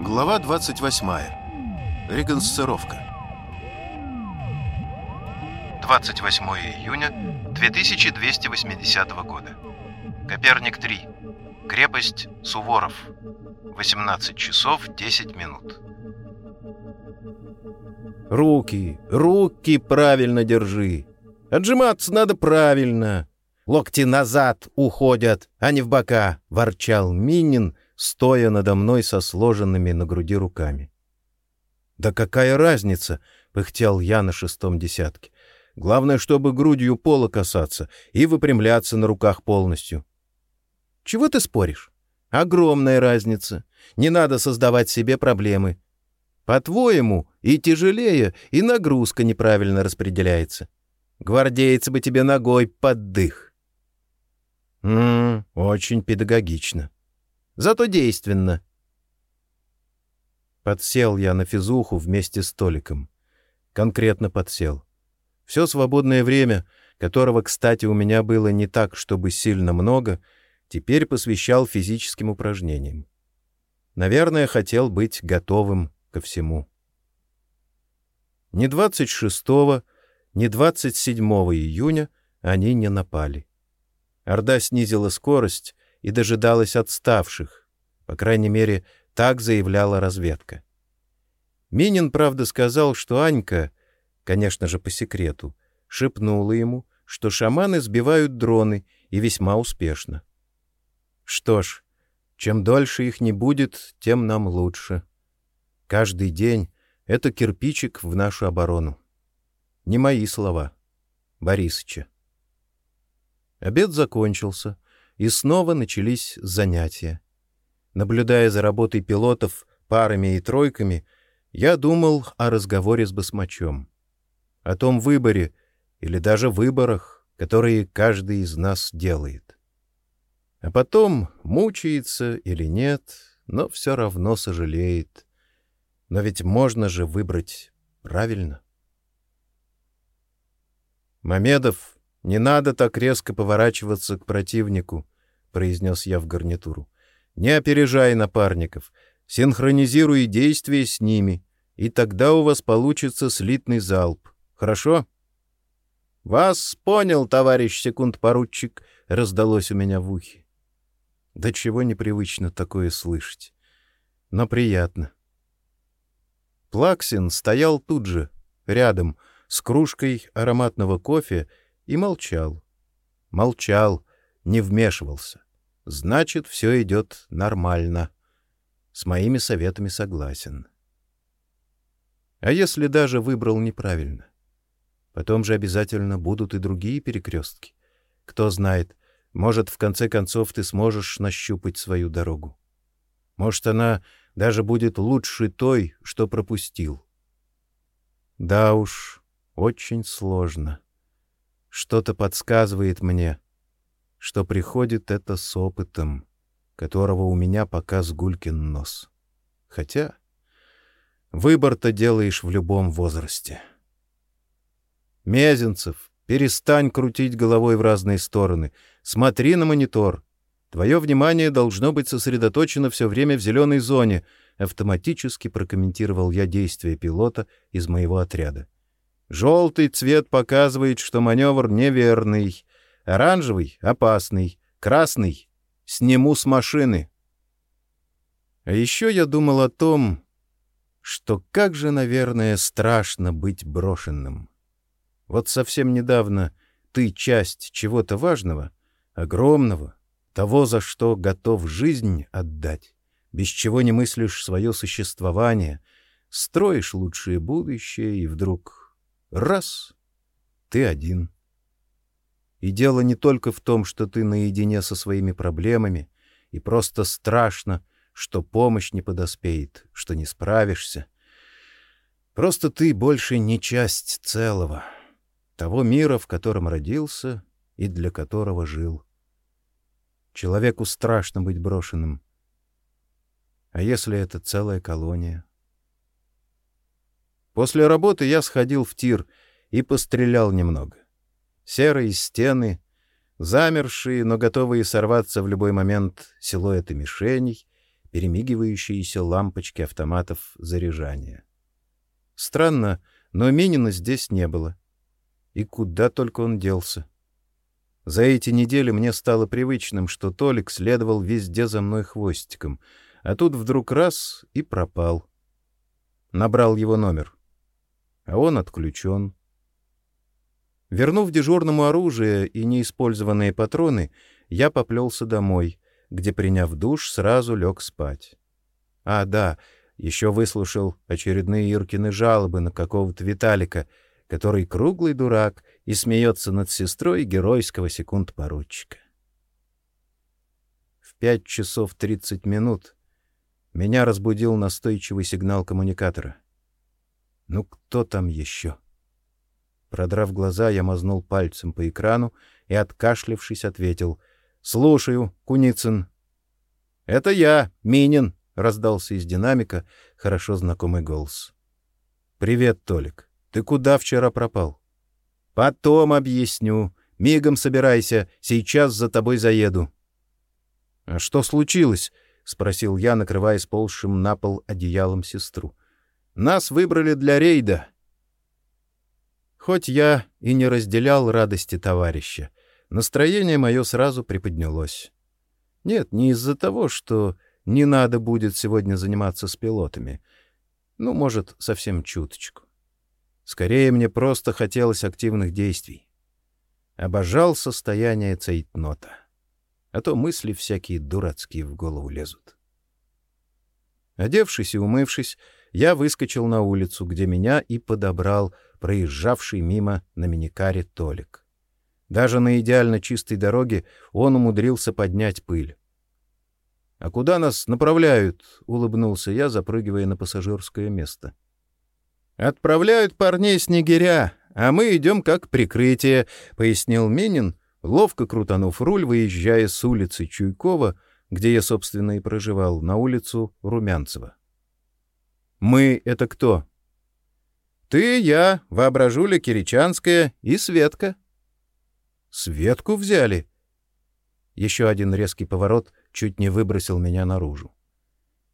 Глава 28. Реконсцировка. 28 июня 2280 года. Коперник 3. Крепость Суворов. 18 часов 10 минут. Руки, руки правильно держи. Отжиматься надо правильно. Локти назад уходят, а не в бока, — ворчал Минин, стоя надо мной со сложенными на груди руками. «Да какая разница?» — пыхтел я на шестом десятке. «Главное, чтобы грудью пола касаться и выпрямляться на руках полностью». «Чего ты споришь?» «Огромная разница. Не надо создавать себе проблемы. По-твоему, и тяжелее, и нагрузка неправильно распределяется. Гвардейцы бы тебе ногой под дых». «М-м, очень педагогично. Зато действенно». Подсел я на физуху вместе с Толиком. Конкретно подсел. Все свободное время, которого, кстати, у меня было не так, чтобы сильно много, теперь посвящал физическим упражнениям. Наверное, хотел быть готовым ко всему. Ни 26, ни 27 июня они не напали. Орда снизила скорость и дожидалась отставших. По крайней мере, так заявляла разведка. Минин, правда, сказал, что Анька, конечно же, по секрету, шепнула ему, что шаманы сбивают дроны и весьма успешно. Что ж, чем дольше их не будет, тем нам лучше. Каждый день — это кирпичик в нашу оборону. Не мои слова. Борисыча. Обед закончился, и снова начались занятия. Наблюдая за работой пилотов парами и тройками, я думал о разговоре с басмачом. О том выборе или даже выборах, которые каждый из нас делает. А потом мучается или нет, но все равно сожалеет. Но ведь можно же выбрать правильно. «Мамедов, не надо так резко поворачиваться к противнику», — произнес я в гарнитуру. Не опережай напарников, синхронизируй действия с ними, и тогда у вас получится слитный залп. Хорошо? — Вас понял, товарищ секунд-поручик, — раздалось у меня в ухе. Да чего непривычно такое слышать. Но приятно. Плаксин стоял тут же, рядом, с кружкой ароматного кофе и молчал. Молчал, не вмешивался. Значит, все идет нормально. С моими советами согласен. А если даже выбрал неправильно? Потом же обязательно будут и другие перекрестки. Кто знает, может, в конце концов ты сможешь нащупать свою дорогу. Может, она даже будет лучше той, что пропустил. Да уж, очень сложно. Что-то подсказывает мне — что приходит это с опытом, которого у меня пока сгулькин нос. Хотя выбор-то делаешь в любом возрасте. Мезенцев, перестань крутить головой в разные стороны. Смотри на монитор. Твое внимание должно быть сосредоточено все время в зеленой зоне, автоматически прокомментировал я действия пилота из моего отряда. Желтый цвет показывает, что маневр неверный. Оранжевый — опасный, красный — сниму с машины. А еще я думал о том, что как же, наверное, страшно быть брошенным. Вот совсем недавно ты часть чего-то важного, огромного, того, за что готов жизнь отдать, без чего не мыслишь свое существование, строишь лучшее будущее, и вдруг — раз — ты один — и дело не только в том, что ты наедине со своими проблемами, и просто страшно, что помощь не подоспеет, что не справишься. Просто ты больше не часть целого, того мира, в котором родился и для которого жил. Человеку страшно быть брошенным. А если это целая колония? После работы я сходил в тир и пострелял немного серые стены, замершие, но готовые сорваться в любой момент силуэты мишеней, перемигивающиеся лампочки автоматов заряжания. Странно, но Минина здесь не было. И куда только он делся. За эти недели мне стало привычным, что Толик следовал везде за мной хвостиком, а тут вдруг раз и пропал. Набрал его номер. А он отключен. Вернув дежурному оружие и неиспользованные патроны, я поплелся домой, где, приняв душ, сразу лег спать. А, да, еще выслушал очередные Иркины жалобы на какого-то Виталика, который круглый дурак и смеется над сестрой геройского секунд-поручика. В пять часов тридцать минут меня разбудил настойчивый сигнал коммуникатора. Ну кто там еще? Продрав глаза, я мазнул пальцем по экрану и, откашлявшись, ответил. — Слушаю, Куницын. — Это я, Минин, — раздался из динамика хорошо знакомый голос. — Привет, Толик. Ты куда вчера пропал? — Потом объясню. Мигом собирайся, сейчас за тобой заеду. — А что случилось? — спросил я, накрывая сползшим на пол одеялом сестру. — Нас выбрали для рейда. Хоть я и не разделял радости товарища, настроение мое сразу приподнялось. Нет, не из-за того, что не надо будет сегодня заниматься с пилотами. Ну, может, совсем чуточку. Скорее, мне просто хотелось активных действий. Обожал состояние цейтнота. А то мысли всякие дурацкие в голову лезут. Одевшись и умывшись, я выскочил на улицу, где меня и подобрал проезжавший мимо на миникаре Толик. Даже на идеально чистой дороге он умудрился поднять пыль. — А куда нас направляют? — улыбнулся я, запрыгивая на пассажирское место. — Отправляют парней снегиря, а мы идем как прикрытие, — пояснил Минин, ловко крутанув руль, выезжая с улицы Чуйкова, где я, собственно, и проживал, на улицу Румянцева. «Мы — это кто?» «Ты, я, воображуля Киричанская и Светка». «Светку взяли?» Еще один резкий поворот чуть не выбросил меня наружу.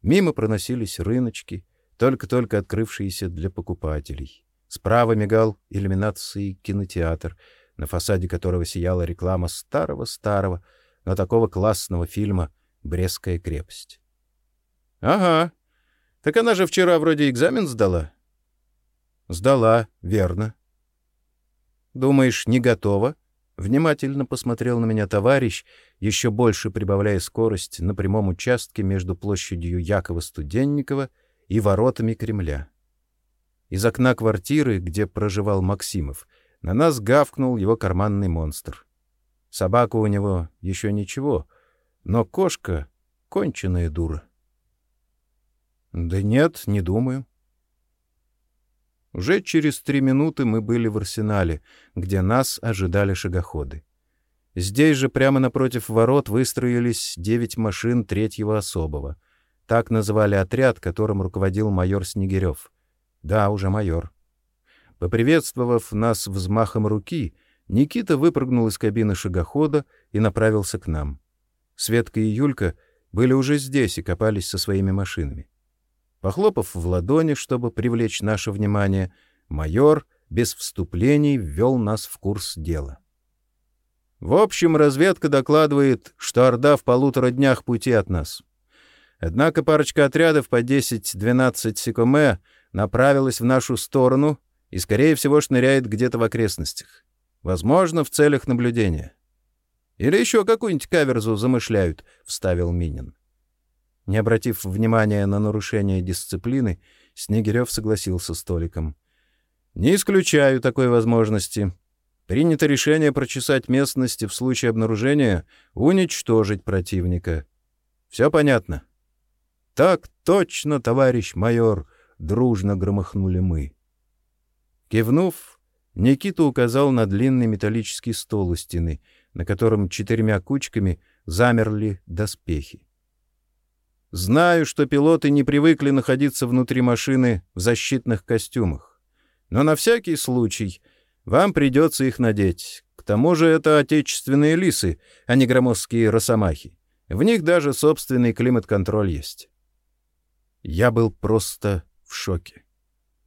Мимо проносились рыночки, только-только открывшиеся для покупателей. Справа мигал иллюминацией кинотеатр, на фасаде которого сияла реклама старого-старого, но такого классного фильма «Брестская крепость». «Ага, так она же вчера вроде экзамен сдала. Сдала, верно. Думаешь, не готова? Внимательно посмотрел на меня товарищ, еще больше прибавляя скорость на прямом участке между площадью Якова-Студенникова и воротами Кремля. Из окна квартиры, где проживал Максимов, на нас гавкнул его карманный монстр. Собака у него еще ничего, но кошка — конченая дура. Да нет, не думаю. Уже через три минуты мы были в арсенале, где нас ожидали шагоходы. Здесь же прямо напротив ворот выстроились девять машин третьего особого. Так называли отряд, которым руководил майор Снегирев. Да, уже майор. Поприветствовав нас взмахом руки, Никита выпрыгнул из кабины шагохода и направился к нам. Светка и Юлька были уже здесь и копались со своими машинами. Похлопав в ладони, чтобы привлечь наше внимание, майор без вступлений ввел нас в курс дела. В общем, разведка докладывает, что Орда в полутора днях пути от нас. Однако парочка отрядов по 10-12 секуме направилась в нашу сторону и, скорее всего, шныряет где-то в окрестностях. Возможно, в целях наблюдения. Или еще какую-нибудь каверзу замышляют, — вставил Минин. Не обратив внимания на нарушение дисциплины, Снегирев согласился с Толиком. «Не исключаю такой возможности. Принято решение прочесать местности в случае обнаружения, уничтожить противника. Все понятно?» «Так точно, товарищ майор!» — дружно громыхнули мы. Кивнув, Никита указал на длинный металлический стол у стены, на котором четырьмя кучками замерли доспехи. Знаю, что пилоты не привыкли находиться внутри машины в защитных костюмах. Но на всякий случай вам придется их надеть. К тому же это отечественные лисы, а не громоздкие росомахи. В них даже собственный климат-контроль есть. Я был просто в шоке.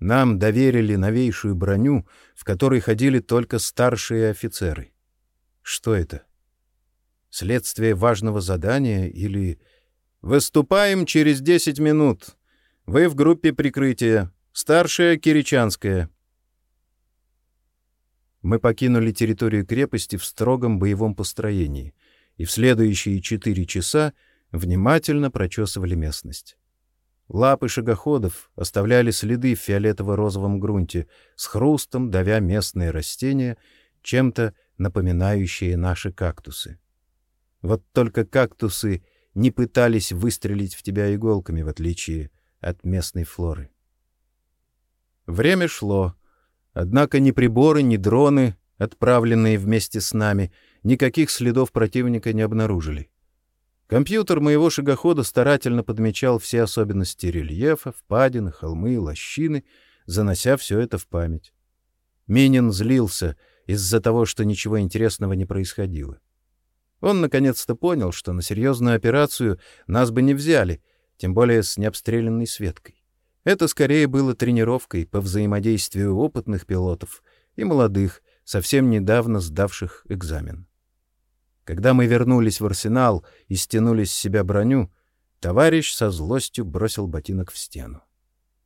Нам доверили новейшую броню, в которой ходили только старшие офицеры. Что это? Следствие важного задания или... «Выступаем через десять минут. Вы в группе прикрытия. Старшая Киричанская». Мы покинули территорию крепости в строгом боевом построении и в следующие четыре часа внимательно прочесывали местность. Лапы шагоходов оставляли следы в фиолетово-розовом грунте, с хрустом давя местные растения, чем-то напоминающие наши кактусы. Вот только кактусы не пытались выстрелить в тебя иголками, в отличие от местной флоры. Время шло, однако ни приборы, ни дроны, отправленные вместе с нами, никаких следов противника не обнаружили. Компьютер моего шагохода старательно подмечал все особенности рельефа, впадины, холмы, лощины, занося все это в память. Минин злился из-за того, что ничего интересного не происходило. Он наконец-то понял, что на серьезную операцию нас бы не взяли, тем более с необстрелянной Светкой. Это скорее было тренировкой по взаимодействию опытных пилотов и молодых, совсем недавно сдавших экзамен. Когда мы вернулись в арсенал и стянули с себя броню, товарищ со злостью бросил ботинок в стену.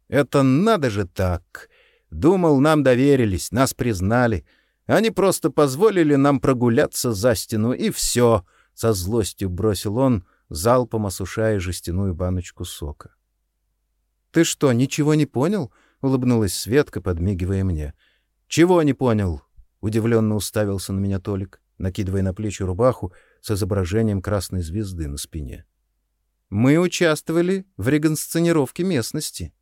«Это надо же так! Думал, нам доверились, нас признали. Они просто позволили нам прогуляться за стену, и все!» — со злостью бросил он, залпом осушая жестяную баночку сока. «Ты что, ничего не понял?» — улыбнулась Светка, подмигивая мне. «Чего не понял?» — удивленно уставился на меня Толик накидывая на плечи рубаху с изображением красной звезды на спине. «Мы участвовали в регансценировке местности».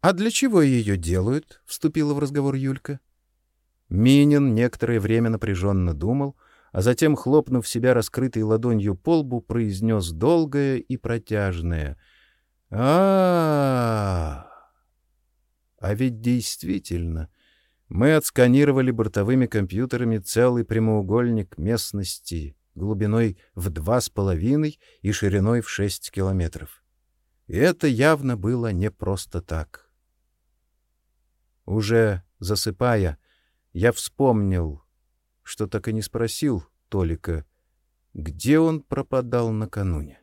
«А для чего ее делают?» — вступила в разговор Юлька. Минин некоторое время напряженно думал, а затем, хлопнув себя раскрытой ладонью по лбу, произнес долгое и протяжное а, -а, -а, а ведь действительно мы отсканировали бортовыми компьютерами целый прямоугольник местности глубиной в два с половиной и шириной в шесть километров. И это явно было не просто так. Уже засыпая, я вспомнил, что так и не спросил Толика, где он пропадал накануне.